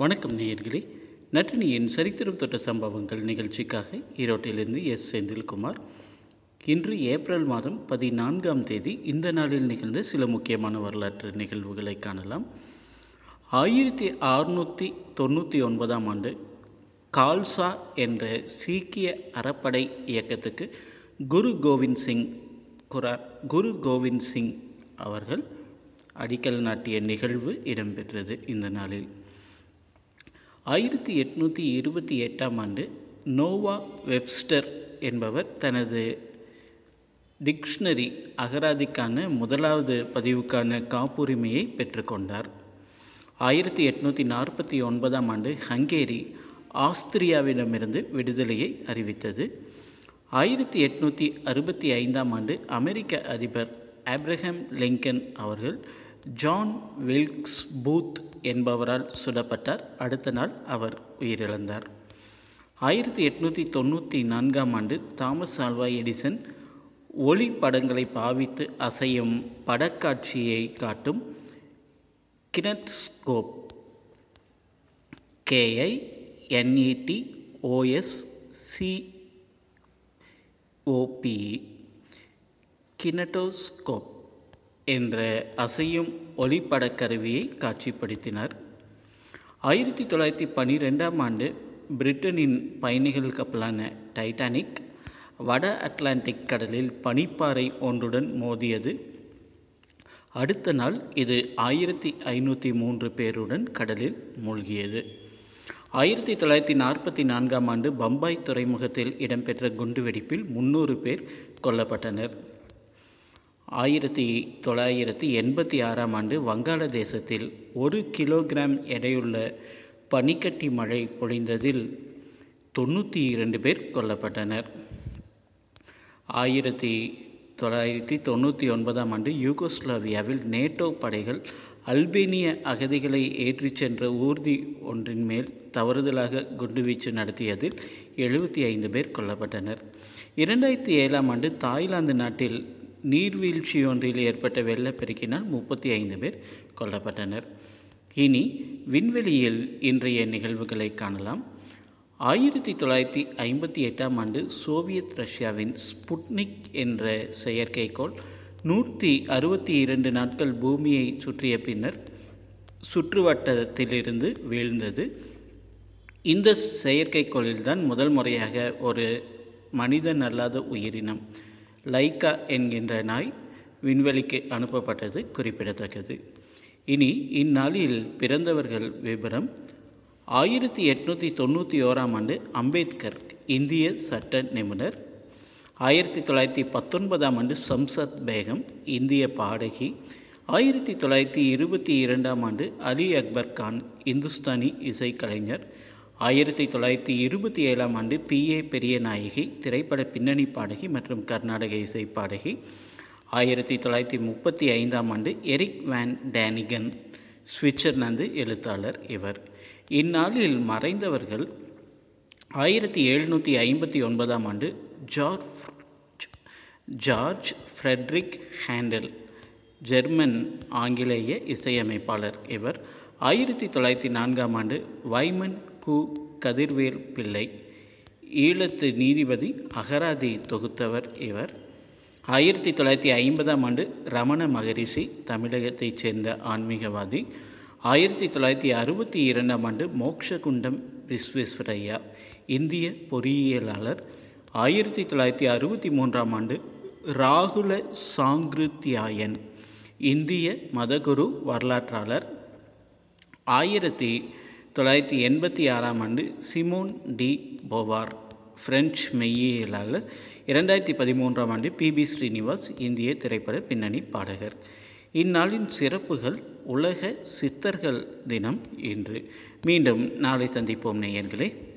வணக்கம் நேயர்களே. நட்டினியின் சரித்திரம் தொட்ட சம்பவங்கள் நிகழ்ச்சிக்காக ஈரோட்டிலிருந்து எஸ். செந்தில்குமார். இன்று ஏப்ரல் மாதம் பதினான்காம் தேதி இந்த நாளில் நிகழ்ந்த சில முக்கியமான வரலாற்று நிகழ்வுகளை காணலாம். ஆயிரத்தி அறுநூற்றி தொண்ணூற்றி ஒன்பதாம் ஆண்டு கால்சா என்ற சீக்கிய அறப்படை இயக்கத்துக்கு குரு கோவிந்த் சிங் குரா குரு கோவிந்த் சிங் அவர்கள் அடிக்கல் நாட்டிய நிகழ்வு இடம்பெற்றது இந்த நாளில். ஆயிரத்தி எட்நூற்றி இருபத்தி எட்டாம் ஆண்டு நோவா வெப்ஸ்டர் என்பவர் தனது டிக்ஷனரி அகராதிக்கான முதலாவது பதிவுக்கான காப்புரிமையை பெற்றுக்கொண்டார். ஆயிரத்தி எட்நூற்றி நாற்பத்தி ஒன்பதாம் ஆண்டு ஹங்கேரி ஆஸ்திரியாவிடமிருந்து விடுதலையை அறிவித்தது. ஆயிரத்தி எட்நூற்றி அறுபத்தி ஐந்தாம் ஆண்டு அமெரிக்க அதிபர் ஆப்ரஹாம் லிங்கன் அவர்கள் ஜான் வில்க்ஸ் பூத் என்பவரால் சுடப்பட்டார். அடுத்த நாள் அவர் உயிரிழந்தார். ஆயிரத்தி எட்நூற்றி தொண்ணூற்றி நான்காம் ஆண்டு தாமஸ் ஆல்வா எடிசன் ஒளி படங்களை பாவித்து அசையும் படக்காட்சியை காட்டும் kinetoscope K I N E T O S C O P kinetoscope என்ற அசையும் ஒளிப்படக் கருவியை காட்சிப்படுத்தினார். ஆயிரத்தி தொள்ளாயிரத்தி பன்னிரெண்டாம் ஆண்டு பிரிட்டனின் பயணிகள் கப்பலான டைட்டானிக் வட அட்லாண்டிக் கடலில் பனிப்பாறை ஒன்றுடன் மோதியது. அடுத்த நாள் இது ஆயிரத்தி ஐநூற்றி மூன்று பேருடன் கடலில் மூழ்கியது. ஆயிரத்தி தொள்ளாயிரத்தி நாற்பத்தி நான்காம் ஆண்டு பம்பாய் துறைமுகத்தில் இடம்பெற்ற குண்டுவெடிப்பில் முன்னூறு பேர் கொல்லப்பட்டனர். ஆயிரத்தி தொள்ளாயிரத்தி எண்பத்தி ஆறாம் ஆண்டு வங்காளதேசத்தில் ஒரு கிலோகிராம் எடையுள்ள பனிக்கட்டி மழை பொழிந்ததில் தொண்ணூற்றி இரண்டு பேர் கொல்லப்பட்டனர். ஆயிரத்தி தொள்ளாயிரத்தி தொண்ணூற்றி ஒன்பதாம் ஆண்டு யூகோஸ்லாவியாவில் நேட்டோ படைகள் அல்பேனிய அகதிகளை ஏற்றிச் சென்ற ஊர்தி ஒன்றின் மேல் தவறுதலாக குண்டுவீச்சு நடத்தியதில் எழுபத்தி ஐந்து பேர் கொல்லப்பட்டனர். இரண்டாயிரத்தி ஏழாம் ஆண்டு தாய்லாந்து நாட்டில் நீர்வீழ்ச்சி ஒன்றில் ஏற்பட்ட வெள்ளப்பெருக்கினால் முப்பத்தி ஐந்து பேர் கொல்லப்பட்டனர். இனி விண்வெளியில் இன்றைய நிகழ்வுகளை காணலாம். ஆயிரத்தி தொள்ளாயிரத்தி ஐம்பத்தி எட்டாம் ஆண்டு சோவியத் ரஷ்யாவின் ஸ்புட்னிக் என்ற செயற்கைக்கோள் நூற்றி அறுபத்தி இரண்டு நாட்கள் பூமியை சுற்றிய பின்னர் சுற்றுவட்டத்திலிருந்து வீழ்ந்தது. இந்த செயற்கைக்கோளில்தான் முதல் முறையாக ஒரு மனிதன் அல்லாத உயிரினம். லைக்கா என்கின்ற நாய் விண்வெளிக்கு அனுப்பப்பட்டது குறிப்பிடத்தக்கது. இனி இந்நாளில் பிறந்தவர்கள் விபரம். ஆயிரத்தி எட்நூற்றி தொண்ணூற்றி ஓராம் ஆண்டு அம்பேத்கர் இந்திய சட்ட நிபுணர். ஆயிரத்தி தொள்ளாயிரத்தி பத்தொன்பதாம் ஆண்டு சம்சத் பேகம் இந்திய பாடகி. ஆயிரத்தி தொள்ளாயிரத்தி இருபத்தி இரண்டாம் ஆண்டு அலி அக்பர் கான் இந்துஸ்தானி இசைக்கலைஞர். ஆயிரத்தி தொள்ளாயிரத்தி இருபத்தி ஏழாம் ஆண்டு பி. ஏ. பெரியநாயகி திரைப்பட பின்னணி பாடகி மற்றும் கர்நாடக இசை பாடகி. ஆயிரத்தி தொள்ளாயிரத்தி முப்பத்தி ஐந்தாம் ஆண்டு எரிக் வேன் டேனிகன் சுவிட்சர்லாந்து எழுத்தாளர் இவர். இந்நாளில் மறைந்தவர்கள் ஆயிரத்தி எழுநூற்றி ஐம்பத்தி ஒன்பதாம் ஆண்டு George George Frederick Handel German ஆங்கிலேய இசையமைப்பாளர் இவர். ஆயிரத்தி தொள்ளாயிரத்தி நான்காம் ஆண்டு வைமன் கு கதிர்வேல் பிள்ளை ஈழத்து நீதிபதி அகராதி தொகுத்தவர் இவர். ஆயிரத்தி தொள்ளாயிரத்தி ஐம்பதாம் ஆண்டு ரமண மகரிஷி தமிழகத்தைச் சேர்ந்த ஆன்மீகவாதி. ஆயிரத்தி தொள்ளாயிரத்தி அறுபத்தி இரண்டாம் ஆண்டு மோக்ஷகுண்டம் விஸ்வேஸ்வரையா இந்திய பொறியியலாளர். ஆயிரத்தி தொள்ளாயிரத்தி அறுபத்தி மூன்றாம் ஆண்டு ராகுல சாங்கிருத்தியாயன் இந்திய மதகுரு வரலாற்றாளர். ஆயிரத்தி தொள்ளாயிரத்தி எண்பத்தி ஆறாம் ஆண்டு சிமோன் டி போவார் பிரெஞ்சு மெய்யியலாளர். இரண்டாயிரத்தி பதிமூன்றாம் ஆண்டு பிபி ஸ்ரீனிவாஸ் இந்திய திரைப்பட பின்னணி பாடகர். இந்நாளின் சிறப்புகள் உலக சித்தர்கள் தினம் இன்று. மீண்டும் நாளை சந்திப்போம் நேயர்களே.